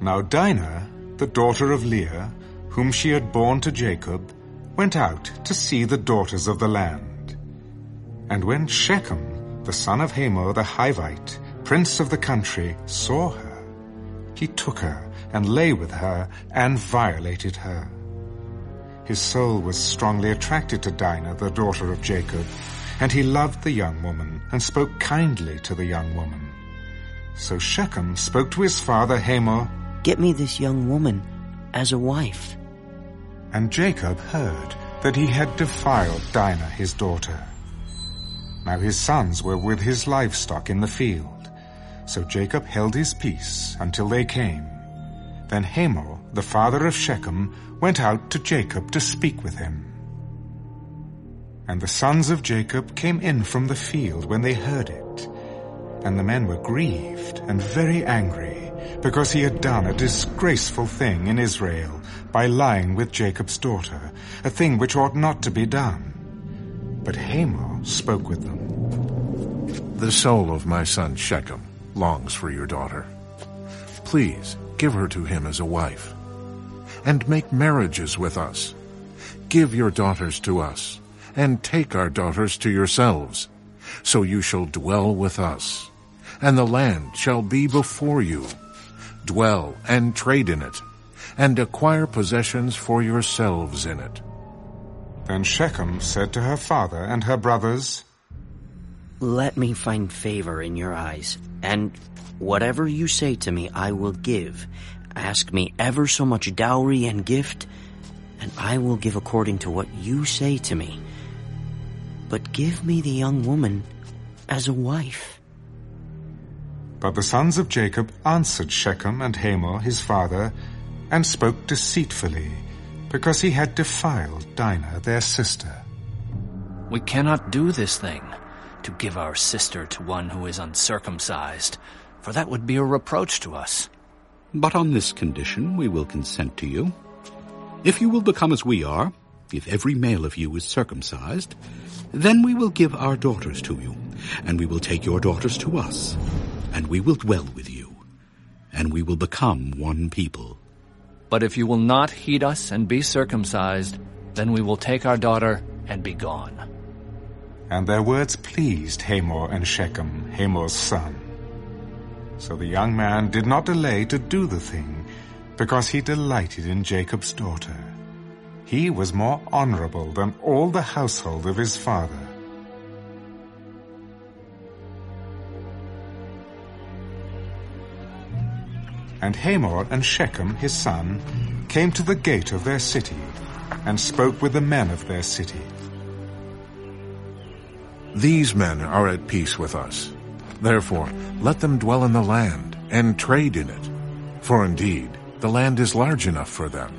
Now Dinah, the daughter of Leah, whom she had borne to Jacob, went out to see the daughters of the land. And when Shechem, the son of Hamor the Hivite, prince of the country, saw her, he took her and lay with her and violated her. His soul was strongly attracted to Dinah, the daughter of Jacob, and he loved the young woman and spoke kindly to the young woman. So Shechem spoke to his father Hamor, Get me this young woman as a wife. And Jacob heard that he had defiled Dinah his daughter. Now his sons were with his livestock in the field. So Jacob held his peace until they came. Then Hamor, the father of Shechem, went out to Jacob to speak with him. And the sons of Jacob came in from the field when they heard it. And the men were grieved and very angry, because he had done a disgraceful thing in Israel by lying with Jacob's daughter, a thing which ought not to be done. But Hamor spoke with them. The soul of my son Shechem longs for your daughter. Please give her to him as a wife, and make marriages with us. Give your daughters to us, and take our daughters to yourselves, so you shall dwell with us, and the land shall be before you. Dwell and trade in it, and acquire possessions for yourselves in it. Then Shechem said to her father and her brothers, Let me find favor in your eyes, and whatever you say to me I will give. Ask me ever so much dowry and gift, and I will give according to what you say to me. But give me the young woman as a wife. But the sons of Jacob answered Shechem and Hamor his father, and spoke deceitfully, because he had defiled Dinah their sister. We cannot do this thing, to give our sister to one who is uncircumcised, for that would be a reproach to us. But on this condition we will consent to you. If you will become as we are, if every male of you is circumcised, then we will give our daughters to you, and we will take your daughters to us, and we will dwell with you, and we will become one people. But if you will not heed us and be circumcised, then we will take our daughter and be gone. And their words pleased Hamor and Shechem, Hamor's son. So the young man did not delay to do the thing, because he delighted in Jacob's daughter. He was more honorable than all the household of his father. And Hamor and Shechem his son came to the gate of their city, and spoke with the men of their city. These men are at peace with us. Therefore, let them dwell in the land and trade in it. For indeed, the land is large enough for them.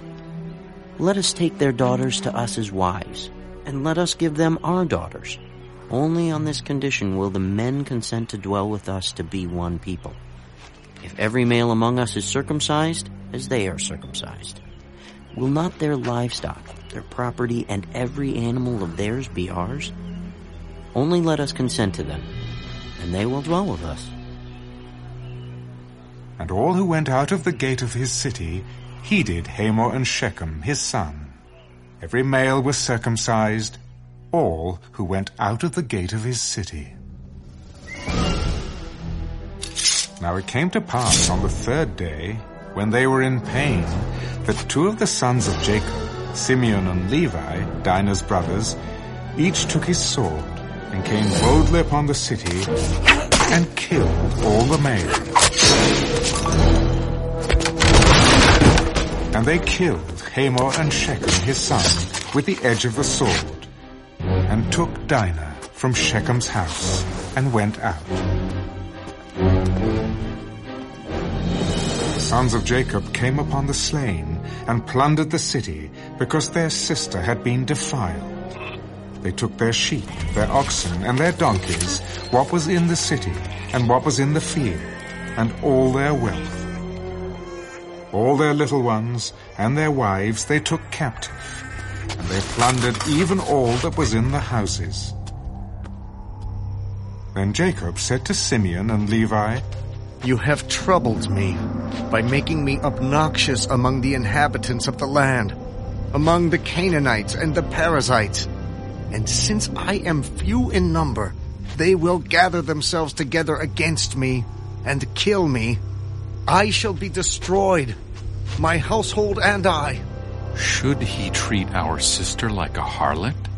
Let us take their daughters to us as wives, and let us give them our daughters. Only on this condition will the men consent to dwell with us to be one people. If every male among us is circumcised, as they are circumcised, will not their livestock, their property, and every animal of theirs be ours? Only let us consent to them, and they will dwell with us. And all who went out of the gate of his city heeded Hamor and Shechem his son. Every male was circumcised, all who went out of the gate of his city. Now it came to pass on the third day, when they were in pain, that two of the sons of Jacob, Simeon and Levi, Dinah's brothers, each took his sword and came boldly upon the city and killed all the males. And they killed Hamor and Shechem his son with the edge of the sword, and took Dinah from Shechem's house, and went out. Sons of Jacob came upon the slain, and plundered the city, because their sister had been defiled. They took their sheep, their oxen, and their donkeys, what was in the city, and what was in the field, and all their wealth. All their little ones and their wives they took captive, and they plundered even all that was in the houses. Then Jacob said to Simeon and Levi, You have troubled me by making me obnoxious among the inhabitants of the land, among the Canaanites and the Perizzites. And since I am few in number, they will gather themselves together against me and kill me. I shall be destroyed, my household and I. Should he treat our sister like a harlot?